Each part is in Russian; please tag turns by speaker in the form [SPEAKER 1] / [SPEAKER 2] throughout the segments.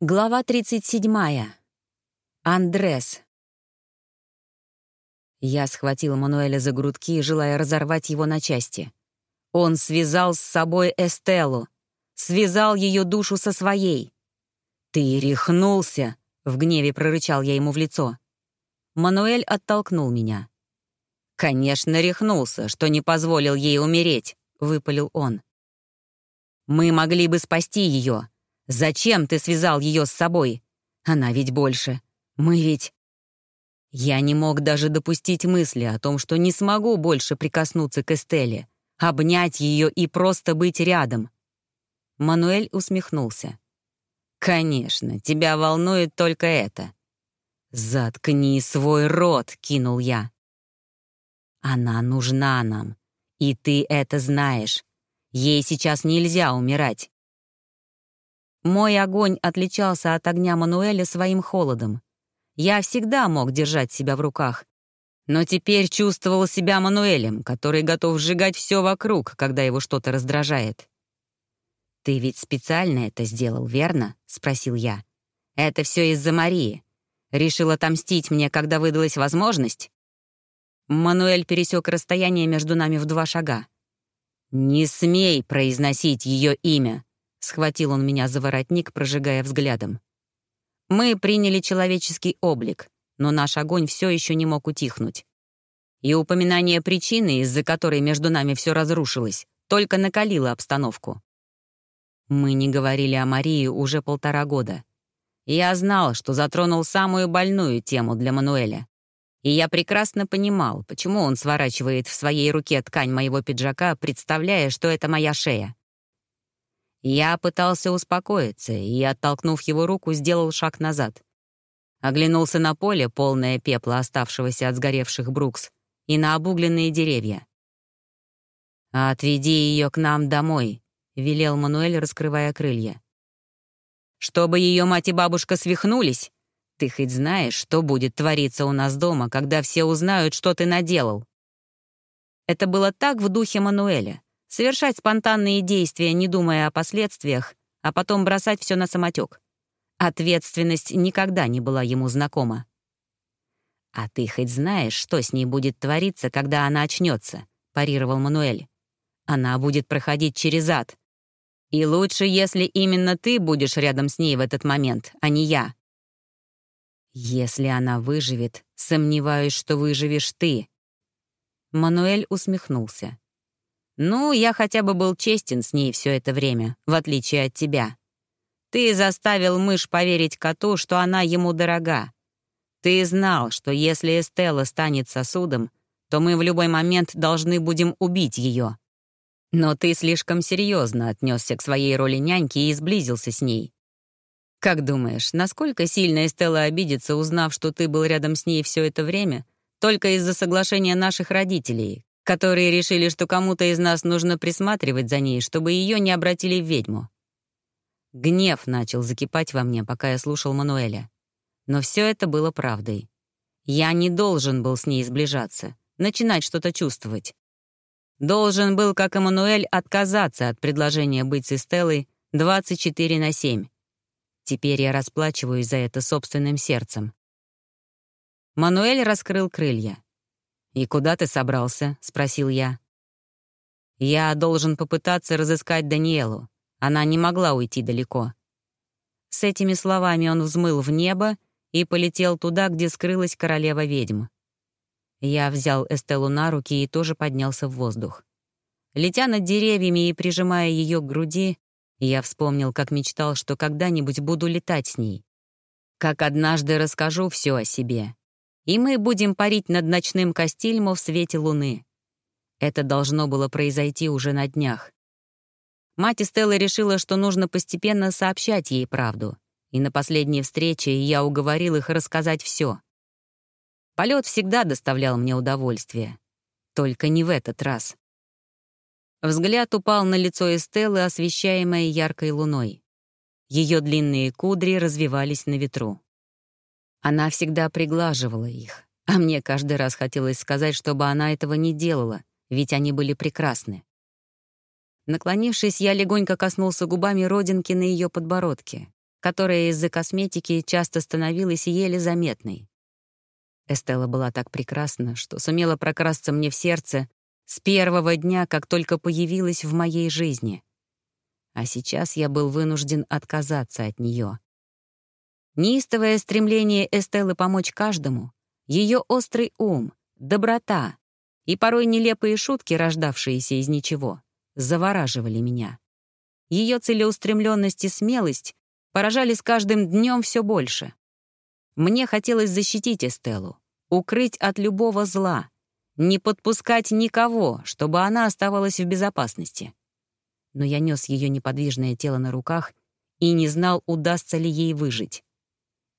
[SPEAKER 1] Глава 37. Андрес. Я схватил Мануэля за грудки, желая разорвать его на части. Он связал с собой Эстеллу, связал ее душу со своей. «Ты рехнулся!» — в гневе прорычал я ему в лицо. Мануэль оттолкнул меня. «Конечно, рехнулся, что не позволил ей умереть», — выпалил он. «Мы могли бы спасти ее, Зачем ты связал ее с собой? Она ведь больше. Мы ведь... Я не мог даже допустить мысли о том, что не смогу больше прикоснуться к Эстелле, обнять ее и просто быть рядом. Мануэль усмехнулся. «Конечно, тебя волнует только это». «Заткни свой рот», — кинул я. «Она нужна нам, и ты это знаешь. Ей сейчас нельзя умирать. Мой огонь отличался от огня Мануэля своим холодом. Я всегда мог держать себя в руках. Но теперь чувствовал себя Мануэлем, который готов сжигать все вокруг, когда его что-то раздражает. «Ты ведь специально это сделал, верно?» — спросил я. «Это все из-за Марии. Решил отомстить мне, когда выдалась возможность?» Мануэль пересек расстояние между нами в два шага. «Не смей произносить ее имя», — схватил он меня за воротник, прожигая взглядом. Мы приняли человеческий облик, но наш огонь все еще не мог утихнуть. И упоминание причины, из-за которой между нами все разрушилось, только накалило обстановку. Мы не говорили о Марии уже полтора года. Я знал, что затронул самую больную тему для Мануэля. И я прекрасно понимал, почему он сворачивает в своей руке ткань моего пиджака, представляя, что это моя шея. Я пытался успокоиться и, оттолкнув его руку, сделал шаг назад. Оглянулся на поле, полное пепла, оставшегося от сгоревших брукс, и на обугленные деревья. «Отведи ее к нам домой», — велел Мануэль, раскрывая крылья. «Чтобы ее мать и бабушка свихнулись? Ты хоть знаешь, что будет твориться у нас дома, когда все узнают, что ты наделал?» Это было так в духе Мануэля совершать спонтанные действия, не думая о последствиях, а потом бросать все на самотек. Ответственность никогда не была ему знакома. «А ты хоть знаешь, что с ней будет твориться, когда она очнется?» — парировал Мануэль. «Она будет проходить через ад. И лучше, если именно ты будешь рядом с ней в этот момент, а не я». «Если она выживет, сомневаюсь, что выживешь ты». Мануэль усмехнулся. Ну, я хотя бы был честен с ней все это время, в отличие от тебя. Ты заставил мышь поверить коту, что она ему дорога. Ты знал, что если Эстелла станет сосудом, то мы в любой момент должны будем убить ее. Но ты слишком серьезно отнесся к своей роли няньки и сблизился с ней. Как думаешь, насколько сильно Эстелла обидится, узнав, что ты был рядом с ней все это время, только из-за соглашения наших родителей, которые решили, что кому-то из нас нужно присматривать за ней, чтобы ее не обратили в ведьму. Гнев начал закипать во мне, пока я слушал Мануэля. Но все это было правдой. Я не должен был с ней сближаться, начинать что-то чувствовать. Должен был, как Эммануэль, отказаться от предложения быть с Эстеллой 24 на 7. Теперь я расплачиваюсь за это собственным сердцем. Мануэль раскрыл крылья. «И куда ты собрался?» — спросил я. «Я должен попытаться разыскать Даниэлу. Она не могла уйти далеко». С этими словами он взмыл в небо и полетел туда, где скрылась королева-ведьм. Я взял Эстеллу на руки и тоже поднялся в воздух. Летя над деревьями и прижимая ее к груди, я вспомнил, как мечтал, что когда-нибудь буду летать с ней. Как однажды расскажу все о себе и мы будем парить над ночным Кастильмо в свете луны. Это должно было произойти уже на днях. Мать Стелла решила, что нужно постепенно сообщать ей правду, и на последней встрече я уговорил их рассказать все. Полет всегда доставлял мне удовольствие. Только не в этот раз. Взгляд упал на лицо Эстеллы, освещаемое яркой луной. Ее длинные кудри развивались на ветру. Она всегда приглаживала их, а мне каждый раз хотелось сказать, чтобы она этого не делала, ведь они были прекрасны. Наклонившись, я легонько коснулся губами родинки на ее подбородке. которая из-за косметики часто становилась еле заметной. Эстелла была так прекрасна, что сумела прокрасться мне в сердце с первого дня, как только появилась в моей жизни. А сейчас я был вынужден отказаться от нее. Неистовое стремление Эстеллы помочь каждому, ее острый ум, доброта и порой нелепые шутки, рождавшиеся из ничего, завораживали меня. Ее целеустремленность и смелость поражали с каждым днем все больше. Мне хотелось защитить Эстеллу, укрыть от любого зла, не подпускать никого, чтобы она оставалась в безопасности. Но я нес ее неподвижное тело на руках и не знал, удастся ли ей выжить.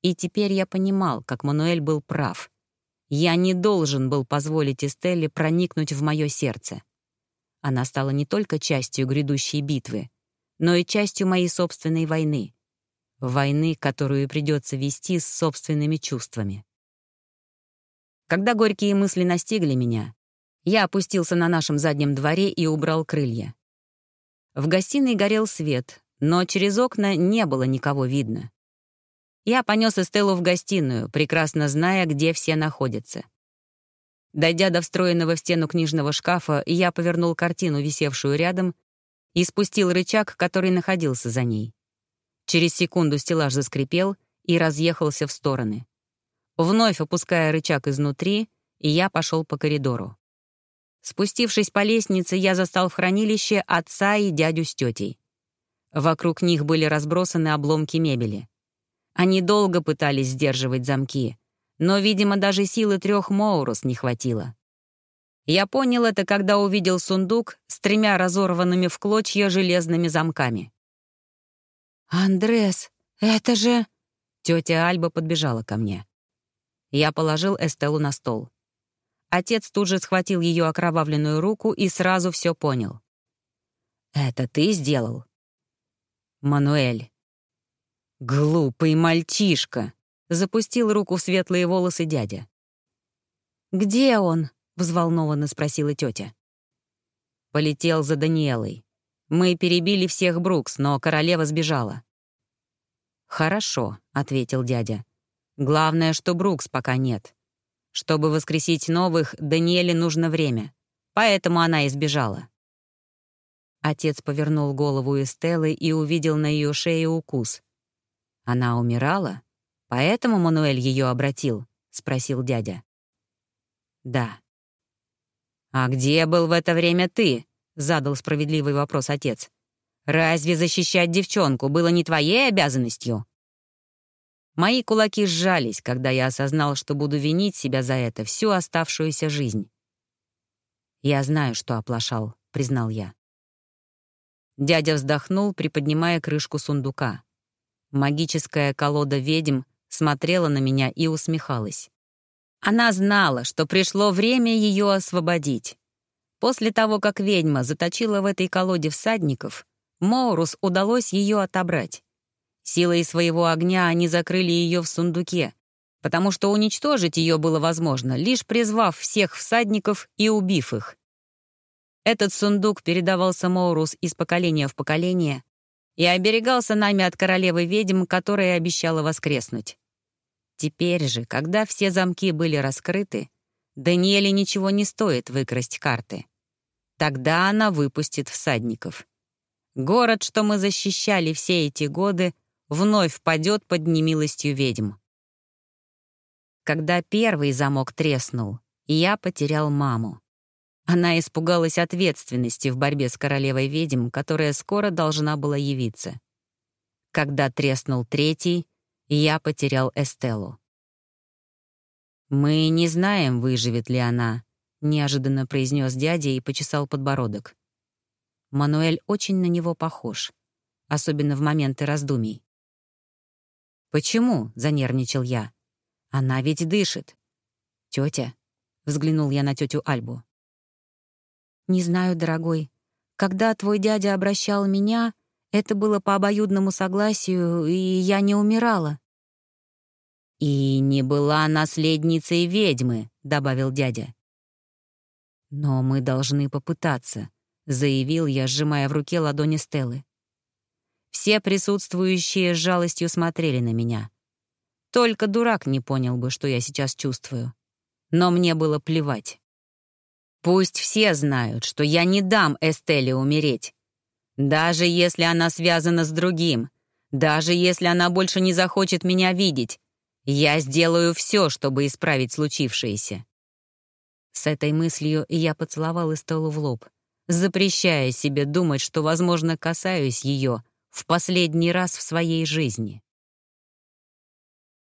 [SPEAKER 1] И теперь я понимал, как Мануэль был прав. Я не должен был позволить Эстелле проникнуть в мое сердце. Она стала не только частью грядущей битвы, но и частью моей собственной войны. Войны, которую придется вести с собственными чувствами. Когда горькие мысли настигли меня, я опустился на нашем заднем дворе и убрал крылья. В гостиной горел свет, но через окна не было никого видно. Я понес Эстеллу в гостиную, прекрасно зная, где все находятся. Дойдя до встроенного в стену книжного шкафа, я повернул картину, висевшую рядом, и спустил рычаг, который находился за ней. Через секунду стеллаж заскрипел и разъехался в стороны. Вновь опуская рычаг изнутри, я пошел по коридору. Спустившись по лестнице, я застал в хранилище отца и дядю с тетей. Вокруг них были разбросаны обломки мебели. Они долго пытались сдерживать замки, но, видимо, даже силы трех Моурус не хватило. Я понял это, когда увидел сундук с тремя разорванными в клочья железными замками.
[SPEAKER 2] «Андрес, это же...»
[SPEAKER 1] Тетя Альба подбежала ко мне. Я положил Эстеллу на стол. Отец тут же схватил ее окровавленную руку и сразу все понял. «Это ты сделал?» «Мануэль, «Глупый мальчишка!» — запустил руку в светлые волосы дядя.
[SPEAKER 2] «Где он?»
[SPEAKER 1] — взволнованно спросила тетя. Полетел за Даниэлой. Мы перебили всех Брукс, но королева сбежала. «Хорошо», — ответил дядя. «Главное, что Брукс пока нет. Чтобы воскресить новых, Даниэле нужно время. Поэтому она и сбежала». Отец повернул голову Эстеллы и увидел на ее шее укус. Она умирала? Поэтому Мануэль ее обратил?» — спросил дядя. «Да». «А где был в это время ты?» — задал справедливый вопрос отец. «Разве защищать девчонку было не твоей обязанностью?» Мои кулаки сжались, когда я осознал, что буду винить себя за это всю оставшуюся жизнь. «Я знаю, что оплошал», — признал я. Дядя вздохнул, приподнимая крышку сундука. Магическая колода ведьм смотрела на меня и усмехалась. Она знала, что пришло время ее освободить. После того, как ведьма заточила в этой колоде всадников, Моурус удалось ее отобрать. Силой своего огня они закрыли ее в сундуке, потому что уничтожить ее было возможно, лишь призвав всех всадников и убив их. Этот сундук передавался Моурус из поколения в поколение, и оберегался нами от королевы ведьм, которая обещала воскреснуть. Теперь же, когда все замки были раскрыты, Даниэле ничего не стоит выкрасть карты. Тогда она выпустит всадников. Город, что мы защищали все эти годы, вновь падет под немилостью ведьм. Когда первый замок треснул, я потерял маму. Она испугалась ответственности в борьбе с королевой ведьм, которая скоро должна была явиться. Когда треснул третий, я потерял Эстеллу. «Мы не знаем, выживет ли она», — неожиданно произнес дядя и почесал подбородок. Мануэль очень на него похож, особенно в моменты раздумий. «Почему?» — занервничал я. «Она ведь дышит». «Тетя?» — взглянул я на тетю Альбу.
[SPEAKER 2] «Не знаю, дорогой. Когда твой дядя обращал меня, это было по обоюдному согласию, и я не умирала».
[SPEAKER 1] «И не была наследницей ведьмы», — добавил дядя. «Но мы должны попытаться», — заявил я, сжимая в руке ладони Стеллы. Все присутствующие с жалостью смотрели на меня. Только дурак не понял бы, что я сейчас чувствую. Но мне было плевать. Пусть все знают, что я не дам Эстеле умереть. Даже если она связана с другим, даже если она больше не захочет меня видеть, я сделаю все, чтобы исправить случившееся. С этой мыслью я поцеловал Эстеллу в лоб, запрещая себе думать, что, возможно, касаюсь ее в последний раз в своей жизни.